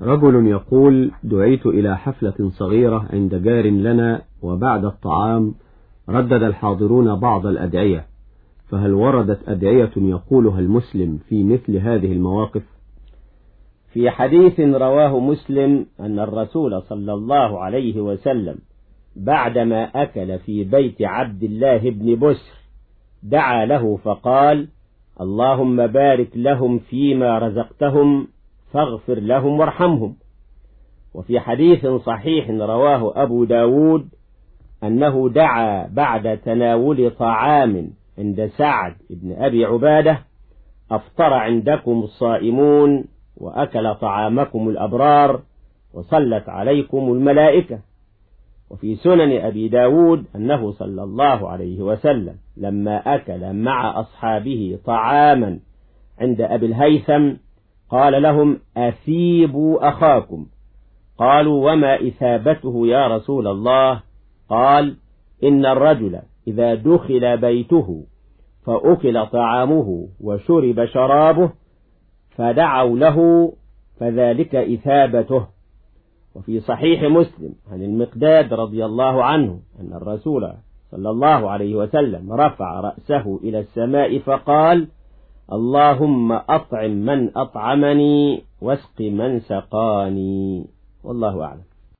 رجل يقول دعيت إلى حفلة صغيرة عند جار لنا وبعد الطعام ردد الحاضرون بعض الأدعية فهل وردت أدعية يقولها المسلم في مثل هذه المواقف؟ في حديث رواه مسلم أن الرسول صلى الله عليه وسلم بعدما أكل في بيت عبد الله بن بسر دعا له فقال اللهم بارك لهم فيما رزقتهم فاغفر لهم وارحمهم. وفي حديث صحيح رواه أبو داود أنه دعا بعد تناول طعام عند سعد بن أبي عبادة أفطر عندكم الصائمون وأكل طعامكم الأبرار وصلت عليكم الملائكة. وفي سنن أبي داود أنه صلى الله عليه وسلم لما أكل مع أصحابه طعاما عند أبي الهيثم قال لهم أثيبوا أخاكم. قالوا وما إثابته يا رسول الله؟ قال إن الرجل إذا دخل بيته فأكل طعامه وشرب شرابه فدعوا له فذلك إثابته. وفي صحيح مسلم عن المقداد رضي الله عنه أن الرسول صلى الله عليه وسلم رفع رأسه إلى السماء فقال اللهم أطعم من أطعمني واسق من سقاني. والله أعلم.